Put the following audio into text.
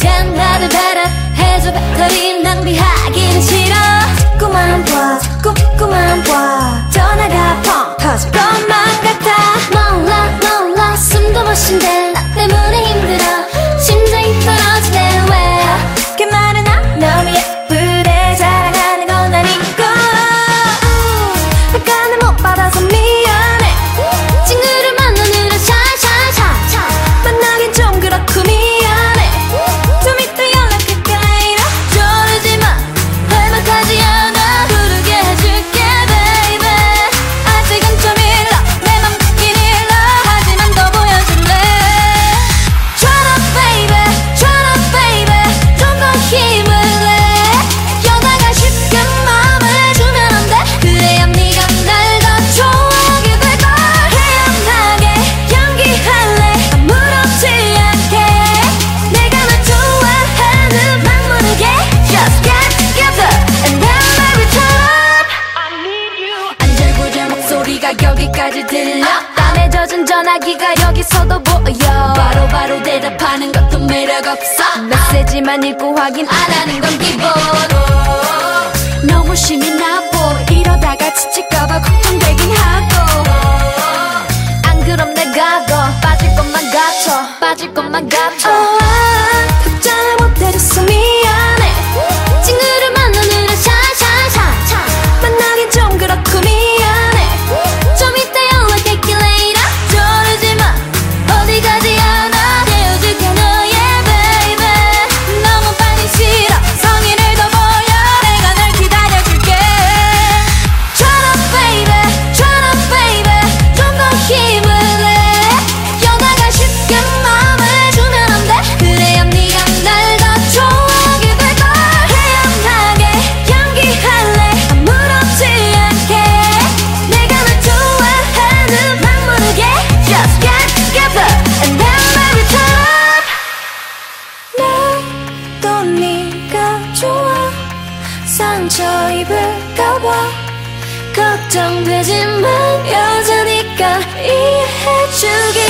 땐 나를 배려 해줘 배터리 낭비하긴 싫어. 자꾸만 봐 자꾸, 자꾸만 봐. 소리 들려. 땀에 젖은 전화기가 여기서도 보여. 바로바로 바로 대답하는 것도 매력 없어. 메시지만 읽고 확인 안 하는 건 기본 너무 심이 나고 이러다가 지칠까봐 걱정되긴 하고. 안 그럼 내가 더 빠질 것만 같아. 빠질 것만 같아. oh, together and then maybe turn up 난또 네가 좋아 상처 입을까봐 걱정되지만 여자니까 이해주길